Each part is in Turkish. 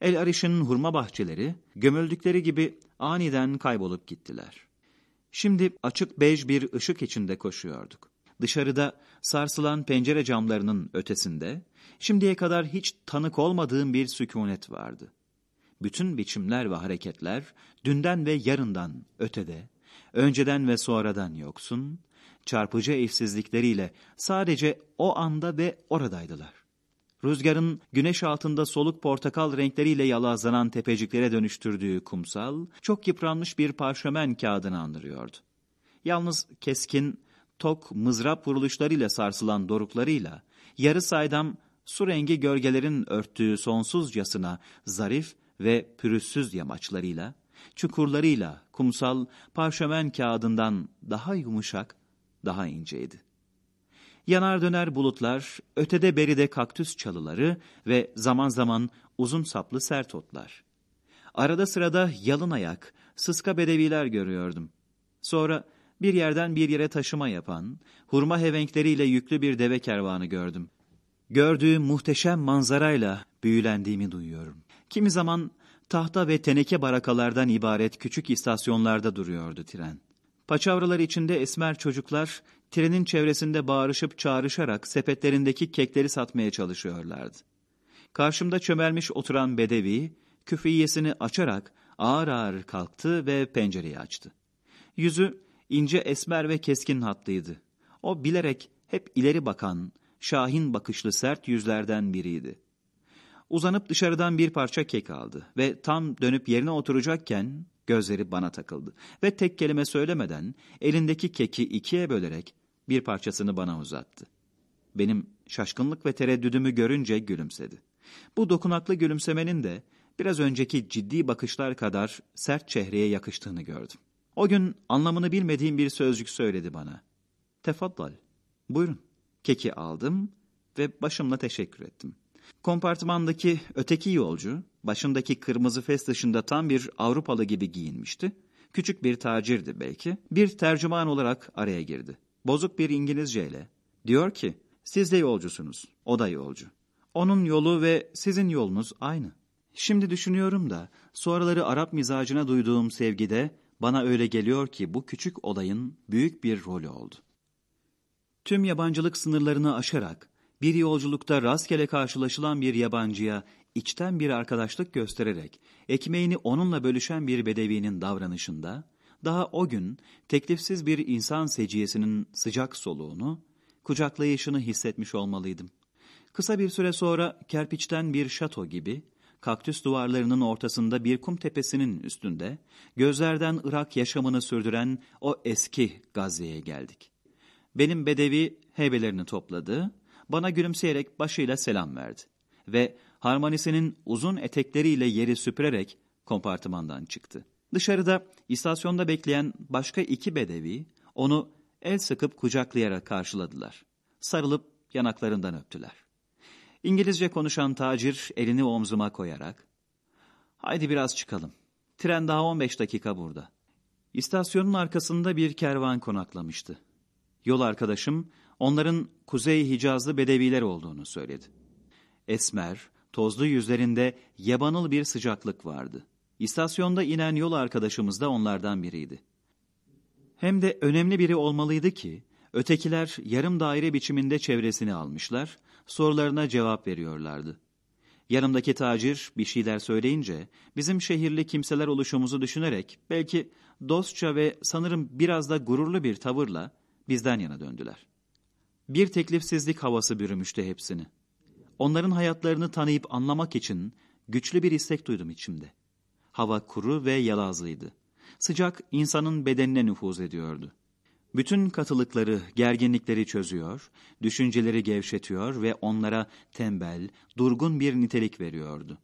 El Ariş'in hurma bahçeleri gömüldükleri gibi aniden kaybolup gittiler. Şimdi açık bej bir ışık içinde koşuyorduk. Dışarıda sarsılan pencere camlarının ötesinde şimdiye kadar hiç tanık olmadığım bir sükunet vardı. Bütün biçimler ve hareketler dünden ve yarından ötede, önceden ve sonradan yoksun, çarpıcı eşsizlikleriyle sadece o anda ve oradaydılar. Rüzgarın güneş altında soluk portakal renkleriyle yalazlanan tepeciklere dönüştürdüğü kumsal, çok yıpranmış bir parşömen kağıdını andırıyordu. Yalnız keskin, tok mızrap vuruluşlarıyla sarsılan doruklarıyla, yarı saydam su rengi gölgelerin örttüğü sonsuzcasına zarif ve pürüzsüz yamaçlarıyla, çukurlarıyla kumsal parşömen kağıdından daha yumuşak, daha inceydi. Yanar döner bulutlar, ötede beride kaktüs çalıları ve zaman zaman uzun saplı sert otlar. Arada sırada yalın ayak, sıska bedeviler görüyordum. Sonra bir yerden bir yere taşıma yapan, hurma hevenkleriyle yüklü bir deve kervanı gördüm. Gördüğüm muhteşem manzarayla büyülendiğimi duyuyorum. Kimi zaman tahta ve teneke barakalardan ibaret küçük istasyonlarda duruyordu tren. Paçavralar içinde esmer çocuklar trenin çevresinde bağırışıp çağrışarak sepetlerindeki kekleri satmaya çalışıyorlardı. Karşımda çömelmiş oturan bedevi, küfiyesini açarak ağır ağır kalktı ve pencereyi açtı. Yüzü ince esmer ve keskin hatlıydı. O bilerek hep ileri bakan, şahin bakışlı sert yüzlerden biriydi. Uzanıp dışarıdan bir parça kek aldı ve tam dönüp yerine oturacakken gözleri bana takıldı. Ve tek kelime söylemeden elindeki keki ikiye bölerek bir parçasını bana uzattı. Benim şaşkınlık ve tereddüdümü görünce gülümsedi. Bu dokunaklı gülümsemenin de biraz önceki ciddi bakışlar kadar sert çehreye yakıştığını gördüm. O gün anlamını bilmediğim bir sözcük söyledi bana. Tefaddal, buyurun. Keki aldım ve başımla teşekkür ettim. Kompartmandaki öteki yolcu, başındaki kırmızı fes dışında tam bir Avrupalı gibi giyinmişti. Küçük bir tacirdi belki. Bir tercüman olarak araya girdi. Bozuk bir İngilizceyle. Diyor ki, siz de yolcusunuz, o da yolcu. Onun yolu ve sizin yolunuz aynı. Şimdi düşünüyorum da, sonraları Arap mizacına duyduğum sevgide bana öyle geliyor ki bu küçük olayın büyük bir rolü oldu. Tüm yabancılık sınırlarını aşarak bir yolculukta rastgele karşılaşılan bir yabancıya içten bir arkadaşlık göstererek ekmeğini onunla bölüşen bir bedevinin davranışında daha o gün teklifsiz bir insan seciyesinin sıcak soluğunu, kucaklayışını hissetmiş olmalıydım. Kısa bir süre sonra kerpiçten bir şato gibi kaktüs duvarlarının ortasında bir kum tepesinin üstünde gözlerden Irak yaşamını sürdüren o eski Gazze'ye geldik. Benim bedevi heybelerini topladı, bana gülümseyerek başıyla selam verdi ve harmonisinin uzun etekleriyle yeri süpürerek kompartımandan çıktı. Dışarıda istasyonda bekleyen başka iki bedevi onu el sıkıp kucaklayarak karşıladılar. Sarılıp yanaklarından öptüler. İngilizce konuşan tacir elini omzuma koyarak ''Haydi biraz çıkalım. Tren daha 15 dakika burada.'' İstasyonun arkasında bir kervan konaklamıştı. Yol arkadaşım onların Kuzey Hicazlı bedeviler olduğunu söyledi. Esmer, tozlu yüzlerinde yabanıl bir sıcaklık vardı. İstasyonda inen yol arkadaşımız da onlardan biriydi. Hem de önemli biri olmalıydı ki, ötekiler yarım daire biçiminde çevresini almışlar, sorularına cevap veriyorlardı. Yanımdaki tacir bir şeyler söyleyince, bizim şehirli kimseler oluşumuzu düşünerek, belki dostça ve sanırım biraz da gururlu bir tavırla bizden yana döndüler. Bir teklifsizlik havası bürümüştü hepsini. Onların hayatlarını tanıyıp anlamak için güçlü bir istek duydum içimde. Hava kuru ve yalazlıydı. Sıcak insanın bedenine nüfuz ediyordu. Bütün katılıkları, gerginlikleri çözüyor, düşünceleri gevşetiyor ve onlara tembel, durgun bir nitelik veriyordu.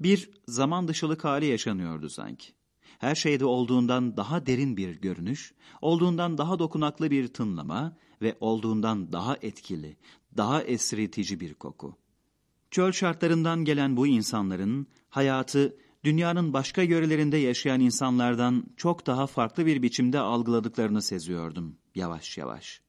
Bir zaman dışılık hali yaşanıyordu sanki. Her şeyde olduğundan daha derin bir görünüş, olduğundan daha dokunaklı bir tınlama ve olduğundan daha etkili, daha esritici bir koku. Çöl şartlarından gelen bu insanların hayatı dünyanın başka yörelerinde yaşayan insanlardan çok daha farklı bir biçimde algıladıklarını seziyordum yavaş yavaş.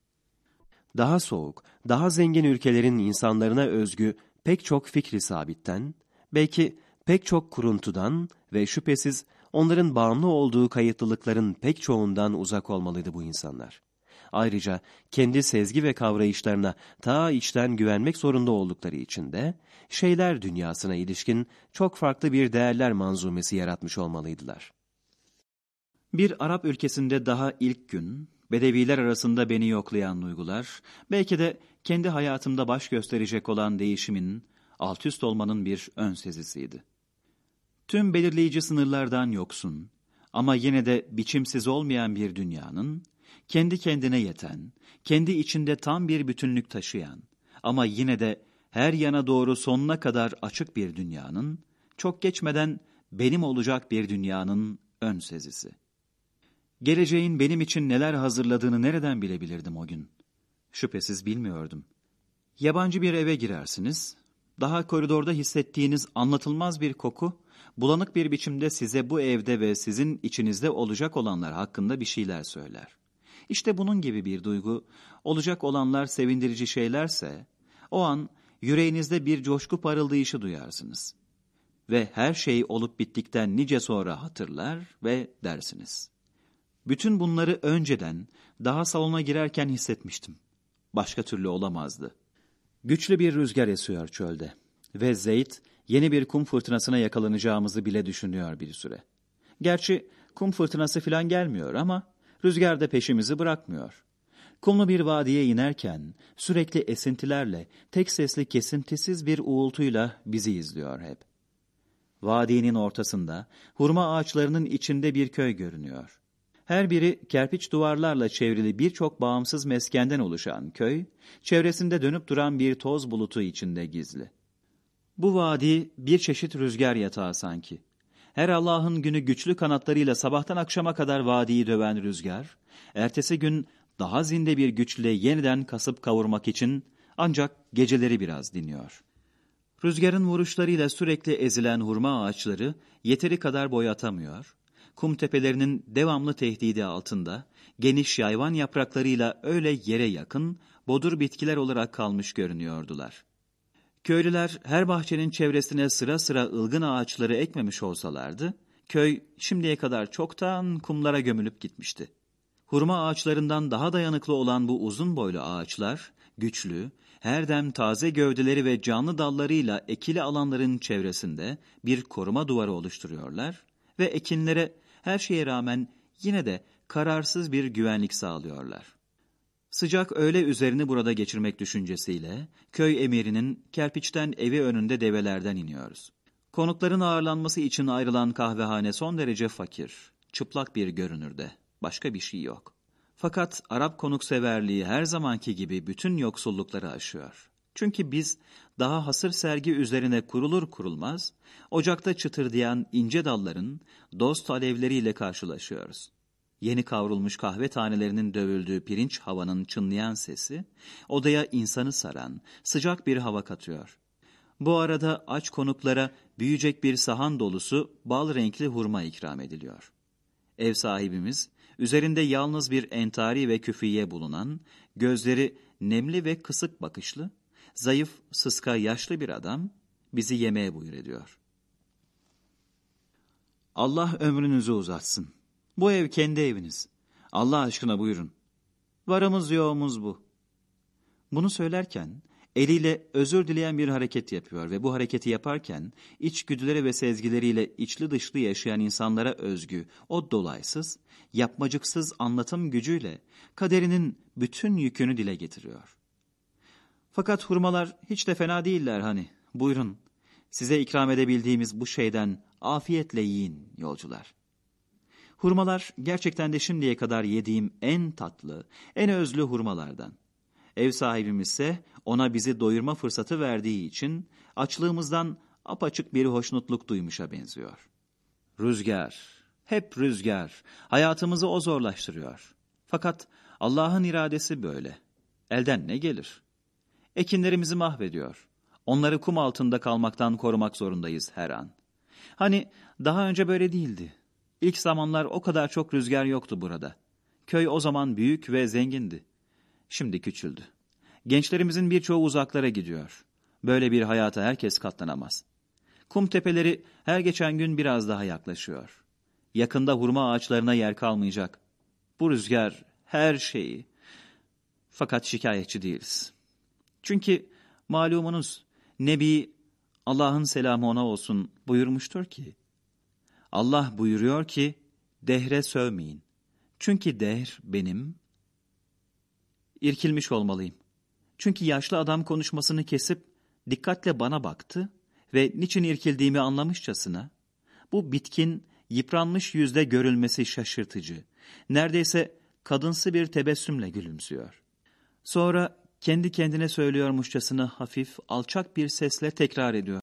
Daha soğuk, daha zengin ülkelerin insanlarına özgü pek çok fikri sabitten, belki pek çok kuruntudan ve şüphesiz onların bağımlı olduğu kayıtlılıkların pek çoğundan uzak olmalıydı bu insanlar. Ayrıca kendi sezgi ve kavrayışlarına ta içten güvenmek zorunda oldukları için de şeyler dünyasına ilişkin çok farklı bir değerler manzumesi yaratmış olmalıydılar. Bir Arap ülkesinde daha ilk gün, Bedeviler arasında beni yoklayan duygular, belki de kendi hayatımda baş gösterecek olan değişimin, alt üst olmanın bir ön sezisiydi. Tüm belirleyici sınırlardan yoksun ama yine de biçimsiz olmayan bir dünyanın, kendi kendine yeten, kendi içinde tam bir bütünlük taşıyan ama yine de her yana doğru sonuna kadar açık bir dünyanın, çok geçmeden benim olacak bir dünyanın ön sezisi. Geleceğin benim için neler hazırladığını nereden bilebilirdim o gün? Şüphesiz bilmiyordum. Yabancı bir eve girersiniz, daha koridorda hissettiğiniz anlatılmaz bir koku, bulanık bir biçimde size bu evde ve sizin içinizde olacak olanlar hakkında bir şeyler söyler. İşte bunun gibi bir duygu, olacak olanlar sevindirici şeylerse, o an yüreğinizde bir coşku parıldayışı duyarsınız. Ve her şey olup bittikten nice sonra hatırlar ve dersiniz. Bütün bunları önceden, daha salona girerken hissetmiştim. Başka türlü olamazdı. Güçlü bir rüzgar esiyor çölde ve Zeyd yeni bir kum fırtınasına yakalanacağımızı bile düşünüyor bir süre. Gerçi kum fırtınası filan gelmiyor ama rüzgar da peşimizi bırakmıyor. Kumlu bir vadiye inerken sürekli esintilerle, tek sesli kesintisiz bir uğultuyla bizi izliyor hep. Vadinin ortasında hurma ağaçlarının içinde bir köy görünüyor. Her biri kerpiç duvarlarla çevrili birçok bağımsız meskenden oluşan köy, çevresinde dönüp duran bir toz bulutu içinde gizli. Bu vadi bir çeşit rüzgar yatağı sanki. Her Allah'ın günü güçlü kanatlarıyla sabahtan akşama kadar vadiyi döven rüzgar, ertesi gün daha zinde bir güçle yeniden kasıp kavurmak için ancak geceleri biraz dinliyor. Rüzgarın vuruşlarıyla sürekli ezilen hurma ağaçları yeteri kadar boy atamıyor, kum tepelerinin devamlı tehdidi altında, geniş yayvan yapraklarıyla öyle yere yakın, bodur bitkiler olarak kalmış görünüyordular. Köylüler her bahçenin çevresine sıra sıra ılgın ağaçları ekmemiş olsalardı, köy şimdiye kadar çoktan kumlara gömülüp gitmişti. Hurma ağaçlarından daha dayanıklı olan bu uzun boylu ağaçlar, güçlü, her dem taze gövdeleri ve canlı dallarıyla ekili alanların çevresinde bir koruma duvarı oluşturuyorlar ve ekinlere her şeye rağmen yine de kararsız bir güvenlik sağlıyorlar. Sıcak öğle üzerini burada geçirmek düşüncesiyle köy emirinin kerpiçten evi önünde develerden iniyoruz. Konukların ağırlanması için ayrılan kahvehane son derece fakir, çıplak bir görünürde. Başka bir şey yok. Fakat Arap konukseverliği her zamanki gibi bütün yoksullukları aşıyor. Çünkü biz daha hasır sergi üzerine kurulur kurulmaz, ocakta çıtırdayan ince dalların dost alevleriyle karşılaşıyoruz. Yeni kavrulmuş kahve tanelerinin dövüldüğü pirinç havanın çınlayan sesi, odaya insanı saran, sıcak bir hava katıyor. Bu arada aç konuklara büyüyecek bir sahan dolusu bal renkli hurma ikram ediliyor. Ev sahibimiz, üzerinde yalnız bir entari ve küfiye bulunan, gözleri nemli ve kısık bakışlı, zayıf, sıska, yaşlı bir adam bizi yemeğe buyur ediyor. Allah ömrünüzü uzatsın. Bu ev kendi eviniz. Allah aşkına buyurun. Varımız yoğumuz bu. Bunu söylerken eliyle özür dileyen bir hareket yapıyor ve bu hareketi yaparken içgüdüleri ve sezgileriyle içli dışlı yaşayan insanlara özgü o dolaysız, yapmacıksız anlatım gücüyle kaderinin bütün yükünü dile getiriyor. Fakat hurmalar hiç de fena değiller hani. Buyurun, size ikram edebildiğimiz bu şeyden afiyetle yiyin yolcular. Hurmalar gerçekten de şimdiye kadar yediğim en tatlı, en özlü hurmalardan. Ev sahibimiz ise ona bizi doyurma fırsatı verdiği için açlığımızdan apaçık bir hoşnutluk duymuşa benziyor. Rüzgar, hep rüzgar, hayatımızı o zorlaştırıyor. Fakat Allah'ın iradesi böyle. Elden ne gelir? Ekinlerimizi mahvediyor. Onları kum altında kalmaktan korumak zorundayız her an. Hani daha önce böyle değildi. İlk zamanlar o kadar çok rüzgar yoktu burada. Köy o zaman büyük ve zengindi. Şimdi küçüldü. Gençlerimizin birçoğu uzaklara gidiyor. Böyle bir hayata herkes katlanamaz. Kum tepeleri her geçen gün biraz daha yaklaşıyor. Yakında hurma ağaçlarına yer kalmayacak. Bu rüzgar her şeyi. Fakat şikayetçi değiliz. Çünkü malumunuz Nebi Allah'ın selamı ona olsun buyurmuştur ki Allah buyuruyor ki dehre sövmeyin. Çünkü dehr benim irkilmiş olmalıyım. Çünkü yaşlı adam konuşmasını kesip dikkatle bana baktı ve niçin irkildiğimi anlamışçasına bu bitkin, yıpranmış yüzde görülmesi şaşırtıcı. Neredeyse kadınsı bir tebessümle gülümsüyor. Sonra kendi kendine söylüyormuşçasına hafif, alçak bir sesle tekrar ediyor.